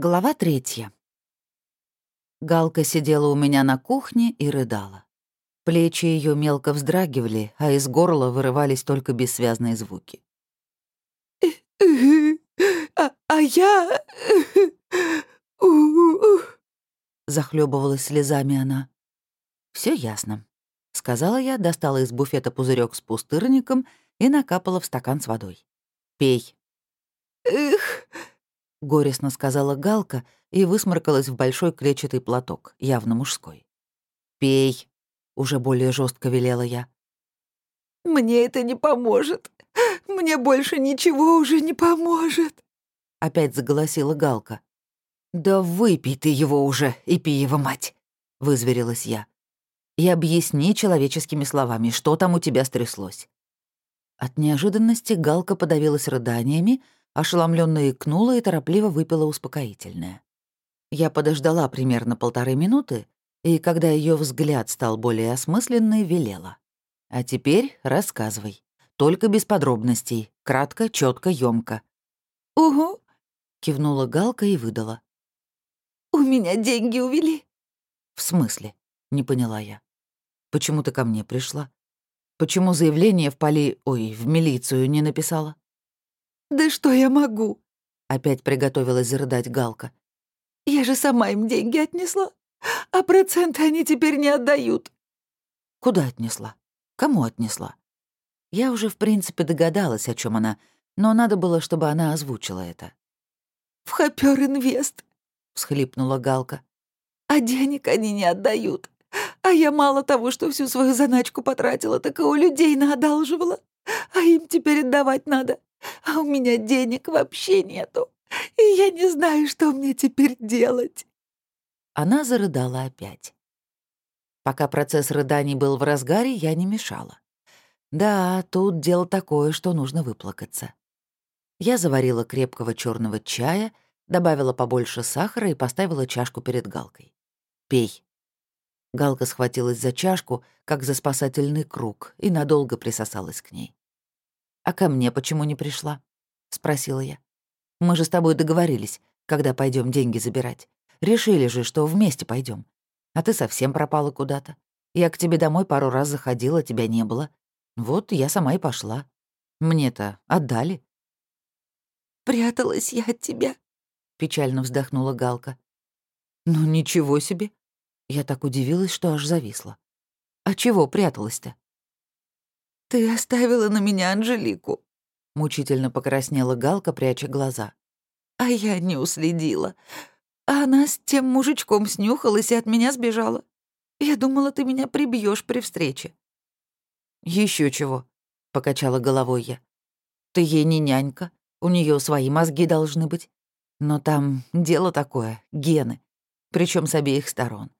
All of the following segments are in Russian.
Глава третья. Галка сидела у меня на кухне и рыдала. Плечи ее мелко вздрагивали, а из горла вырывались только бессвязные звуки. «А, а я...» Захлебывалась слезами она. Все ясно», — сказала я, достала из буфета пузырек с пустырником и накапала в стакан с водой. «Пей». «Эх...» — горестно сказала Галка и высморкалась в большой клетчатый платок, явно мужской. «Пей», — уже более жестко велела я. «Мне это не поможет. Мне больше ничего уже не поможет», — опять заголосила Галка. «Да выпей ты его уже, и пей его мать», — вызверилась я. «И объясни человеческими словами, что там у тебя стряслось». От неожиданности Галка подавилась рыданиями, ошеломленно икнула и торопливо выпила успокоительное. Я подождала примерно полторы минуты, и когда ее взгляд стал более осмысленный, велела. «А теперь рассказывай. Только без подробностей. Кратко, четко, емко. «Угу», — кивнула Галка и выдала. «У меня деньги увели». «В смысле?» — не поняла я. «Почему ты ко мне пришла? Почему заявление в поли... Ой, в милицию не написала?» «Да что я могу?» — опять приготовилась зарыдать Галка. «Я же сама им деньги отнесла, а проценты они теперь не отдают». «Куда отнесла? Кому отнесла?» Я уже, в принципе, догадалась, о чем она, но надо было, чтобы она озвучила это. «В Хопер Инвест», — всхлипнула Галка. «А денег они не отдают. А я мало того, что всю свою заначку потратила, так и у людей наодалживала. А им теперь отдавать надо а у меня денег вообще нету, и я не знаю, что мне теперь делать». Она зарыдала опять. Пока процесс рыданий был в разгаре, я не мешала. Да, тут дело такое, что нужно выплакаться. Я заварила крепкого черного чая, добавила побольше сахара и поставила чашку перед Галкой. «Пей». Галка схватилась за чашку, как за спасательный круг, и надолго присосалась к ней. «А ко мне почему не пришла?» — спросила я. «Мы же с тобой договорились, когда пойдем деньги забирать. Решили же, что вместе пойдем. А ты совсем пропала куда-то. Я к тебе домой пару раз заходила, тебя не было. Вот я сама и пошла. Мне-то отдали». «Пряталась я от тебя», — печально вздохнула Галка. «Ну ничего себе!» Я так удивилась, что аж зависла. «А чего пряталась-то?» «Ты оставила на меня Анжелику», — мучительно покраснела Галка, пряча глаза. «А я не уследила. А она с тем мужичком снюхалась и от меня сбежала. Я думала, ты меня прибьешь при встрече». Еще чего», — покачала головой я. «Ты ей не нянька, у нее свои мозги должны быть. Но там дело такое, гены, причем с обеих сторон.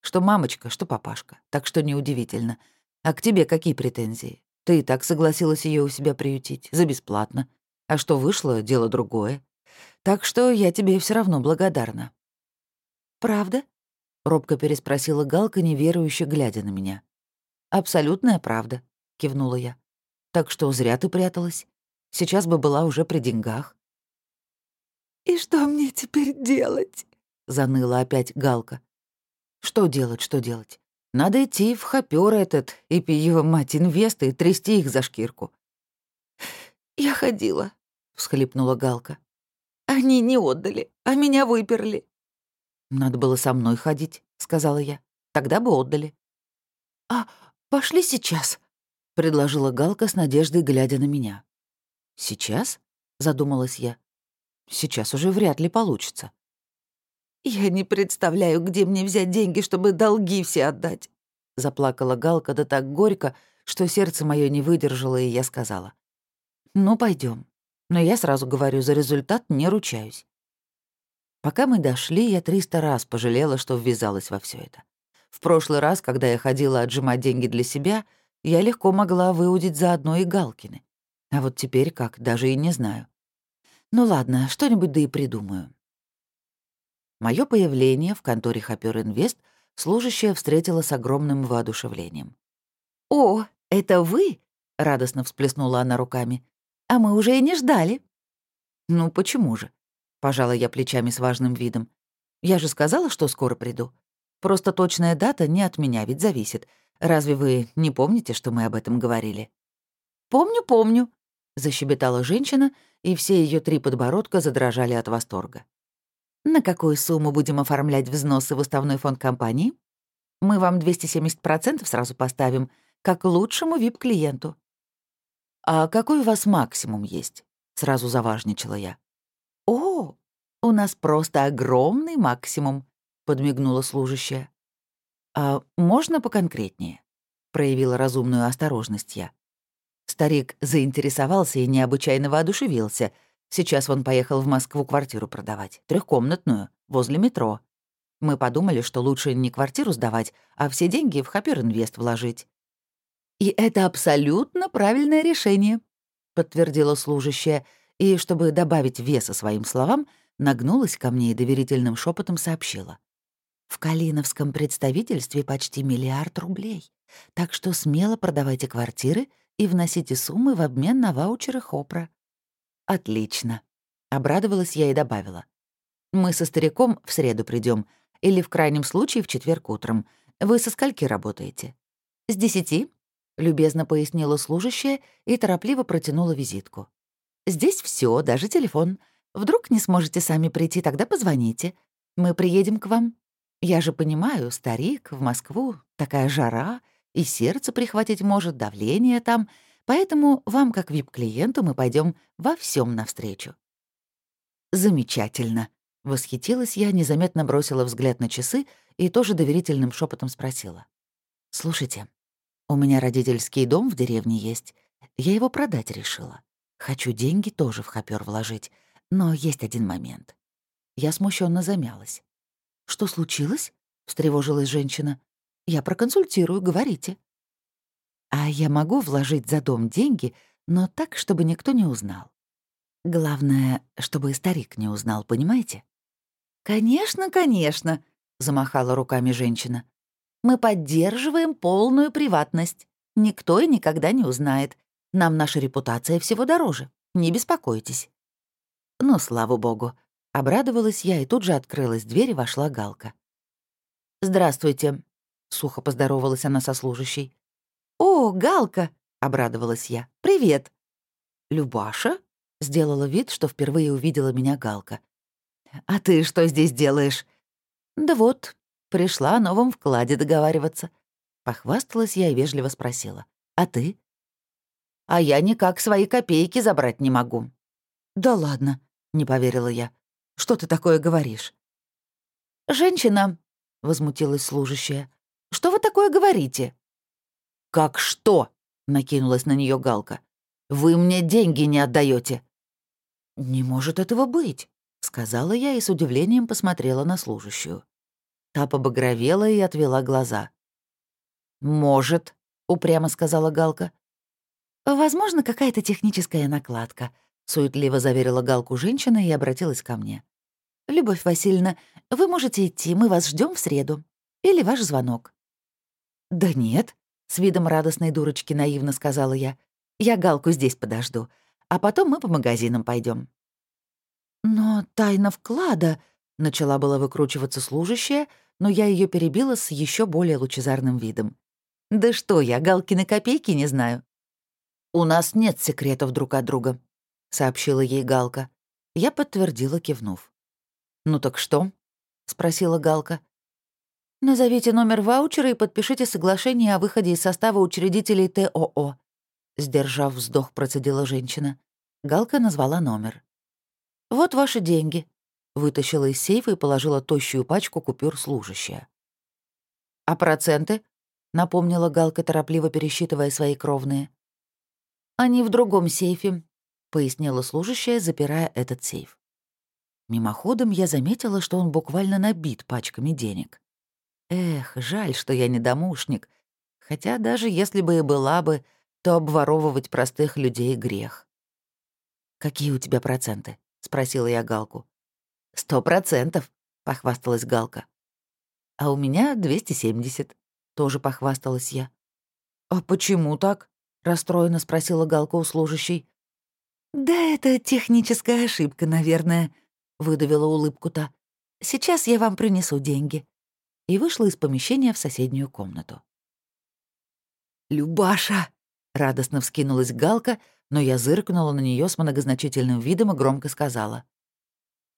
Что мамочка, что папашка, так что неудивительно. А к тебе какие претензии? Ты и так согласилась ее у себя приютить, за бесплатно. А что вышло, дело другое. Так что я тебе все равно благодарна». «Правда?» — робко переспросила Галка, неверующе глядя на меня. «Абсолютная правда», — кивнула я. «Так что зря ты пряталась. Сейчас бы была уже при деньгах». «И что мне теперь делать?» — заныла опять Галка. «Что делать, что делать? Надо идти в хопёр этот и пиво мать инвесты и трясти их за шкирку. «Я ходила», — всхлипнула Галка. «Они не отдали, а меня выперли». «Надо было со мной ходить», — сказала я. «Тогда бы отдали». «А пошли сейчас», — предложила Галка с надеждой, глядя на меня. «Сейчас?» — задумалась я. «Сейчас уже вряд ли получится». «Я не представляю, где мне взять деньги, чтобы долги все отдать», — заплакала Галка да так горько, что сердце мое не выдержало, и я сказала. «Ну, пойдем. Но я сразу говорю, за результат не ручаюсь». Пока мы дошли, я триста раз пожалела, что ввязалась во все это. В прошлый раз, когда я ходила отжимать деньги для себя, я легко могла выудить заодно и Галкины. А вот теперь как, даже и не знаю. Ну ладно, что-нибудь да и придумаю. Мое появление в конторе Хопер Инвест служащая встретила с огромным воодушевлением. «О, это вы?» — радостно всплеснула она руками. «А мы уже и не ждали». «Ну почему же? — пожала я плечами с важным видом. «Я же сказала, что скоро приду. Просто точная дата не от меня ведь зависит. Разве вы не помните, что мы об этом говорили?» «Помню, помню», — защебетала женщина, и все ее три подбородка задрожали от восторга. «На какую сумму будем оформлять взносы в уставной фонд компании? Мы вам 270% сразу поставим, как лучшему вип-клиенту». «А какой у вас максимум есть?» — сразу заважничала я. «О, у нас просто огромный максимум», — подмигнула служащая. «А можно поконкретнее?» — проявила разумную осторожность я. Старик заинтересовался и необычайно воодушевился — Сейчас он поехал в Москву квартиру продавать, трехкомнатную, возле метро. Мы подумали, что лучше не квартиру сдавать, а все деньги в Хапер-Инвест вложить. «И это абсолютно правильное решение», — подтвердила служащая, и, чтобы добавить веса своим словам, нагнулась ко мне и доверительным шепотом сообщила. «В Калиновском представительстве почти миллиард рублей, так что смело продавайте квартиры и вносите суммы в обмен на ваучеры Хопра. «Отлично», — обрадовалась я и добавила. «Мы со стариком в среду придем, или в крайнем случае в четверг утром. Вы со скольки работаете?» «С десяти», — любезно пояснила служащая и торопливо протянула визитку. «Здесь все, даже телефон. Вдруг не сможете сами прийти, тогда позвоните. Мы приедем к вам. Я же понимаю, старик, в Москву, такая жара, и сердце прихватить может, давление там — Поэтому вам, как вип-клиенту, мы пойдем во всем навстречу». «Замечательно», — восхитилась я, незаметно бросила взгляд на часы и тоже доверительным шепотом спросила. «Слушайте, у меня родительский дом в деревне есть. Я его продать решила. Хочу деньги тоже в хопер вложить, но есть один момент». Я смущенно замялась. «Что случилось?» — встревожилась женщина. «Я проконсультирую, говорите». А я могу вложить за дом деньги, но так, чтобы никто не узнал. Главное, чтобы старик не узнал, понимаете? «Конечно, конечно», — замахала руками женщина. «Мы поддерживаем полную приватность. Никто и никогда не узнает. Нам наша репутация всего дороже. Не беспокойтесь». Ну, слава богу. Обрадовалась я, и тут же открылась дверь, и вошла Галка. «Здравствуйте», — сухо поздоровалась она со служащей. «О, Галка!» — обрадовалась я. «Привет!» «Любаша?» — сделала вид, что впервые увидела меня Галка. «А ты что здесь делаешь?» «Да вот, пришла о новом вкладе договариваться». Похвасталась я и вежливо спросила. «А ты?» «А я никак свои копейки забрать не могу». «Да ладно», — не поверила я. «Что ты такое говоришь?» «Женщина», — возмутилась служащая, — «что вы такое говорите?» «Как что?» — накинулась на нее Галка. «Вы мне деньги не отдаете. «Не может этого быть», — сказала я и с удивлением посмотрела на служащую. Та побагровела и отвела глаза. «Может», — упрямо сказала Галка. «Возможно, какая-то техническая накладка», — суетливо заверила Галку женщина и обратилась ко мне. «Любовь Васильевна, вы можете идти, мы вас ждем в среду. Или ваш звонок». «Да нет», с видом радостной дурочки наивно сказала я. «Я Галку здесь подожду, а потом мы по магазинам пойдем. «Но тайна вклада...» — начала была выкручиваться служащая, но я ее перебила с еще более лучезарным видом. «Да что я, Галкины копейки не знаю». «У нас нет секретов друг от друга», — сообщила ей Галка. Я подтвердила, кивнув. «Ну так что?» — спросила Галка. «Назовите номер ваучера и подпишите соглашение о выходе из состава учредителей ТОО», — сдержав вздох, процедила женщина. Галка назвала номер. «Вот ваши деньги», — вытащила из сейфа и положила тощую пачку купюр служащая. «А проценты?» — напомнила Галка, торопливо пересчитывая свои кровные. «Они в другом сейфе», — пояснила служащая, запирая этот сейф. Мимоходом я заметила, что он буквально набит пачками денег. Эх, жаль, что я не домушник. Хотя даже если бы и была бы, то обворовывать простых людей — грех. «Какие у тебя проценты?» — спросила я Галку. «Сто процентов», — похвасталась Галка. «А у меня 270», — тоже похвасталась я. «А почему так?» — расстроенно спросила Галка у служащей. «Да это техническая ошибка, наверное», выдавила улыбку та. «Сейчас я вам принесу деньги». И вышла из помещения в соседнюю комнату. «Любаша!» — радостно вскинулась Галка, но я зыркнула на нее с многозначительным видом и громко сказала.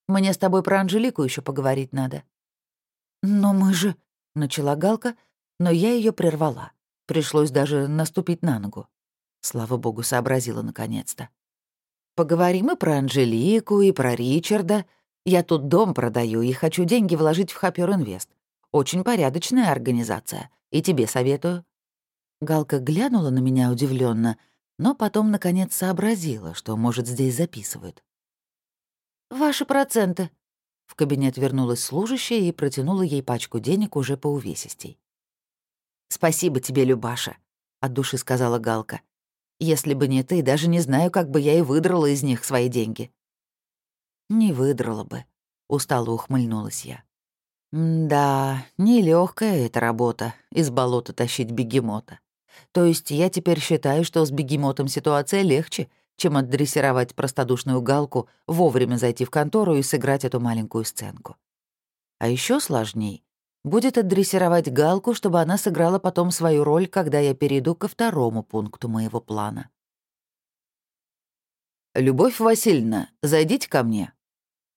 «Мне с тобой про Анжелику еще поговорить надо». «Но мы же...» — начала Галка, но я ее прервала. Пришлось даже наступить на ногу. Слава богу, сообразила наконец-то. «Поговорим и про Анжелику, и про Ричарда. Я тут дом продаю и хочу деньги вложить в Хаппер Инвест. Очень порядочная организация. И тебе советую». Галка глянула на меня удивленно, но потом, наконец, сообразила, что, может, здесь записывают. «Ваши проценты». В кабинет вернулась служащая и протянула ей пачку денег уже по увесистей. «Спасибо тебе, Любаша», — от души сказала Галка. «Если бы не ты, даже не знаю, как бы я и выдрала из них свои деньги». «Не выдрала бы», — устало ухмыльнулась я. «Да, нелегкая эта работа — из болота тащить бегемота. То есть я теперь считаю, что с бегемотом ситуация легче, чем отдрессировать простодушную галку, вовремя зайти в контору и сыграть эту маленькую сценку. А еще сложней будет отдрессировать Галку, чтобы она сыграла потом свою роль, когда я перейду ко второму пункту моего плана. «Любовь Васильевна, зайдите ко мне», —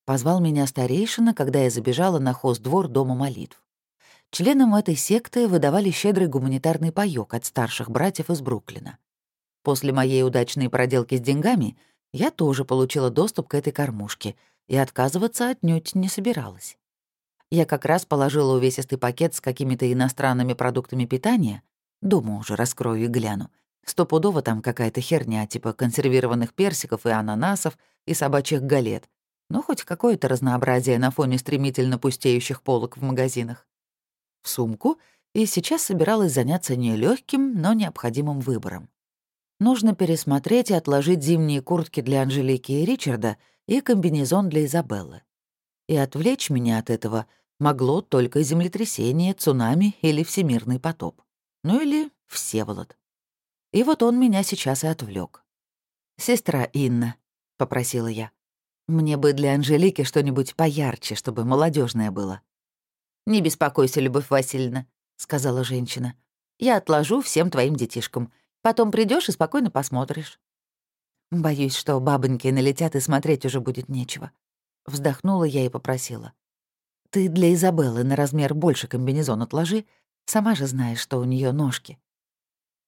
позвал меня старейшина, когда я забежала на хоздвор Дома молитв. Членам этой секты выдавали щедрый гуманитарный паёк от старших братьев из Бруклина. После моей удачной проделки с деньгами я тоже получила доступ к этой кормушке и отказываться отнюдь не собиралась. Я как раз положила увесистый пакет с какими-то иностранными продуктами питания. Дома уже раскрою и гляну. Стопудово там какая-то херня, типа консервированных персиков и ананасов, и собачьих галет. Ну, хоть какое-то разнообразие на фоне стремительно пустеющих полок в магазинах. В сумку, и сейчас собиралась заняться нелегким, но необходимым выбором. Нужно пересмотреть и отложить зимние куртки для Анжелики и Ричарда и комбинезон для Изабеллы и отвлечь меня от этого могло только землетрясение, цунами или всемирный потоп. Ну или Всеволод. И вот он меня сейчас и отвлек. «Сестра Инна», — попросила я, — «мне бы для Анжелики что-нибудь поярче, чтобы молодежное было». «Не беспокойся, Любовь Васильевна», — сказала женщина. «Я отложу всем твоим детишкам. Потом придешь и спокойно посмотришь». Боюсь, что бабоньки налетят и смотреть уже будет нечего. Вздохнула я и попросила. «Ты для Изабеллы на размер больше комбинезон отложи. Сама же знаешь, что у нее ножки».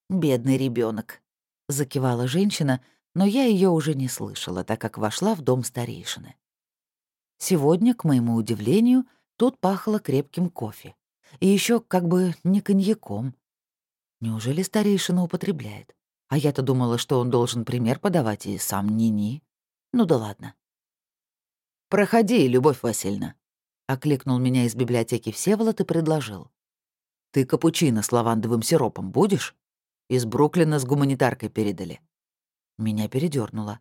«Бедный ребенок, закивала женщина, но я ее уже не слышала, так как вошла в дом старейшины. Сегодня, к моему удивлению, тут пахло крепким кофе. И еще как бы не коньяком. Неужели старейшина употребляет? А я-то думала, что он должен пример подавать и сам ни-ни. Ну да ладно. «Проходи, Любовь Васильевна», — окликнул меня из библиотеки Всеволод и предложил. «Ты капучино с лавандовым сиропом будешь? Из Бруклина с гуманитаркой передали». Меня передернуло.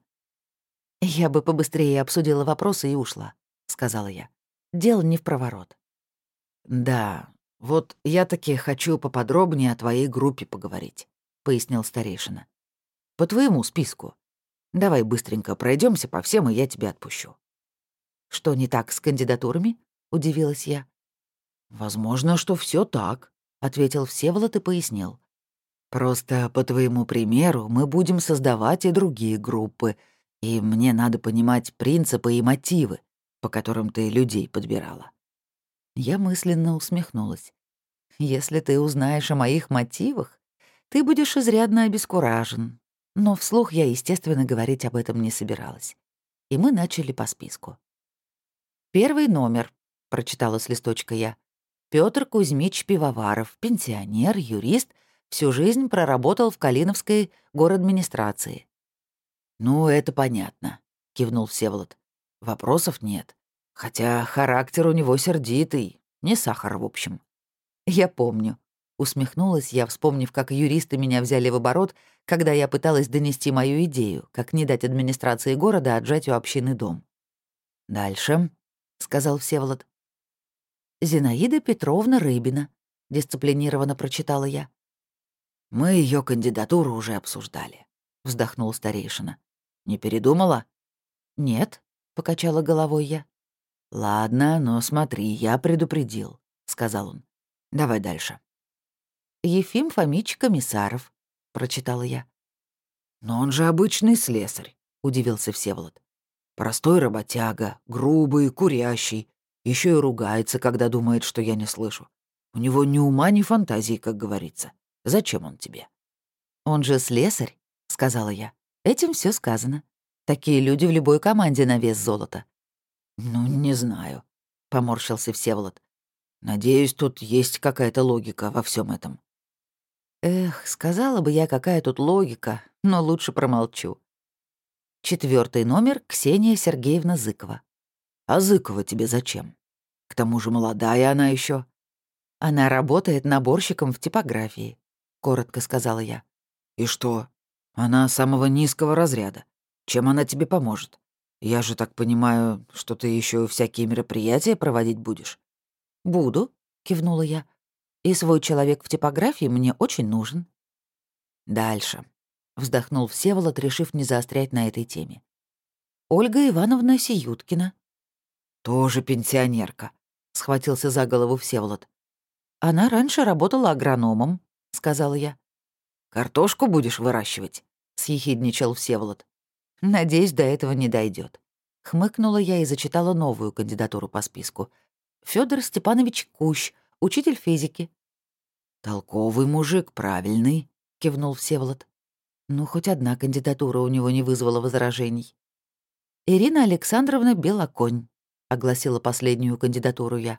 «Я бы побыстрее обсудила вопросы и ушла», — сказала я. «Дело не в проворот». «Да, вот я таки хочу поподробнее о твоей группе поговорить», — пояснил старейшина. «По твоему списку. Давай быстренько пройдемся по всем, и я тебя отпущу». «Что не так с кандидатурами?» — удивилась я. «Возможно, что все так», — ответил Всеволод и пояснил. «Просто по твоему примеру мы будем создавать и другие группы, и мне надо понимать принципы и мотивы, по которым ты людей подбирала». Я мысленно усмехнулась. «Если ты узнаешь о моих мотивах, ты будешь изрядно обескуражен». Но вслух я, естественно, говорить об этом не собиралась. И мы начали по списку. «Первый номер», — прочитала с листочка я. Петр Кузьмич Пивоваров, пенсионер, юрист, всю жизнь проработал в Калиновской городадминистрации». «Ну, это понятно», — кивнул Всеволод. «Вопросов нет. Хотя характер у него сердитый, не сахар, в общем». «Я помню», — усмехнулась я, вспомнив, как юристы меня взяли в оборот, когда я пыталась донести мою идею, как не дать администрации города отжать у общины дом. «Дальше», — сказал Всеволод. «Зинаида Петровна Рыбина», — дисциплинированно прочитала я. «Мы ее кандидатуру уже обсуждали», — вздохнул старейшина. «Не передумала?» «Нет», — покачала головой я. «Ладно, но смотри, я предупредил», — сказал он. «Давай дальше». «Ефим Фомич Комиссаров», — прочитала я. «Но он же обычный слесарь», — удивился Всеволод. «Простой работяга, грубый, курящий, еще и ругается, когда думает, что я не слышу. У него ни ума, ни фантазии, как говорится. Зачем он тебе?» «Он же слесарь», — сказала я. «Этим все сказано. Такие люди в любой команде на вес золота». «Ну, не знаю», — поморщился Всеволод. «Надеюсь, тут есть какая-то логика во всем этом». Эх, сказала бы я, какая тут логика, но лучше промолчу. Четвертый номер — Ксения Сергеевна Зыкова. «А Зыкова тебе зачем? К тому же молодая она еще. Она работает наборщиком в типографии», — коротко сказала я. «И что? Она самого низкого разряда. Чем она тебе поможет? Я же так понимаю, что ты еще всякие мероприятия проводить будешь?» «Буду», — кивнула я. «И свой человек в типографии мне очень нужен». «Дальше», — вздохнул Всеволод, решив не заострять на этой теме. «Ольга Ивановна Сиюткина». «Тоже пенсионерка», — схватился за голову Всеволод. «Она раньше работала агрономом», — сказала я. «Картошку будешь выращивать?» — съехидничал Всеволод. «Надеюсь, до этого не дойдет. Хмыкнула я и зачитала новую кандидатуру по списку. Федор Степанович Кущ, учитель физики». «Толковый мужик, правильный», — кивнул Всеволод. Ну, хоть одна кандидатура у него не вызвала возражений. «Ирина Александровна Белоконь», — огласила последнюю кандидатуру я.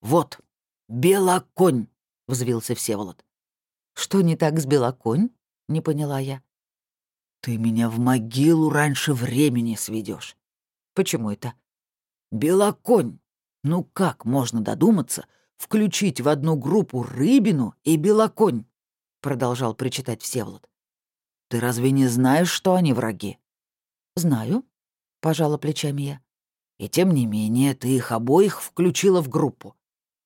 «Вот, Белоконь», — взвился Всеволод. «Что не так с Белоконь?» — не поняла я. «Ты меня в могилу раньше времени сведешь. «Почему это?» «Белоконь! Ну как можно додуматься включить в одну группу рыбину и белоконь?» — продолжал причитать Всеволод. «Ты разве не знаешь, что они враги?» «Знаю», — пожала плечами я. «И тем не менее ты их обоих включила в группу.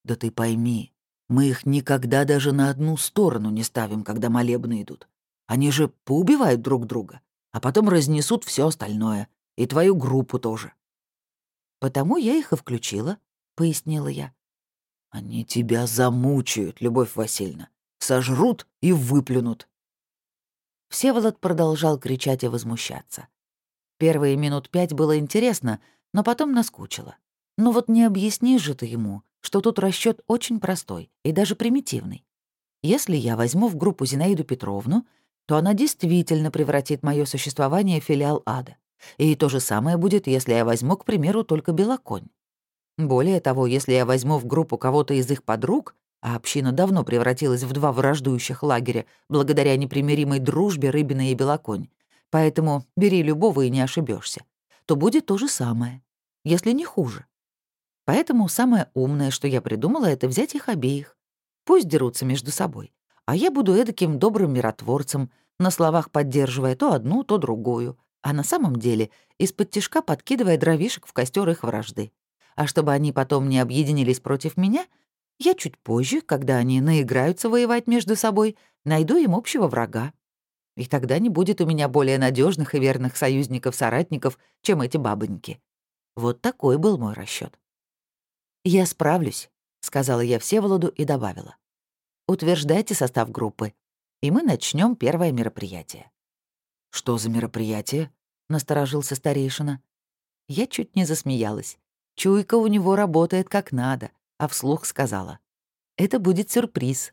Да ты пойми, мы их никогда даже на одну сторону не ставим, когда молебны идут. Они же поубивают друг друга, а потом разнесут все остальное, и твою группу тоже». «Потому я их и включила», — пояснила я. «Они тебя замучают, Любовь Васильевна. Сожрут и выплюнут». Всеволод продолжал кричать и возмущаться. Первые минут пять было интересно, но потом наскучило. Ну вот не объяснишь же ты ему, что тут расчет очень простой и даже примитивный. Если я возьму в группу Зинаиду Петровну, то она действительно превратит мое существование в филиал ада. И то же самое будет, если я возьму, к примеру, только Белоконь. Более того, если я возьму в группу кого-то из их подруг, а община давно превратилась в два враждующих лагеря благодаря непримиримой дружбе Рыбина и Белоконь, поэтому бери любого и не ошибешься, то будет то же самое, если не хуже. Поэтому самое умное, что я придумала, это взять их обеих. Пусть дерутся между собой. А я буду эдаким добрым миротворцем, на словах поддерживая то одну, то другую, а на самом деле из-под тишка подкидывая дровишек в костер их вражды. А чтобы они потом не объединились против меня, я чуть позже, когда они наиграются воевать между собой, найду им общего врага. И тогда не будет у меня более надежных и верных союзников-соратников, чем эти бабоньки. Вот такой был мой расчет. «Я справлюсь», — сказала я Всеволоду и добавила. «Утверждайте состав группы, и мы начнем первое мероприятие». «Что за мероприятие?» — насторожился старейшина. Я чуть не засмеялась. Чуйка у него работает как надо, а вслух сказала. «Это будет сюрприз.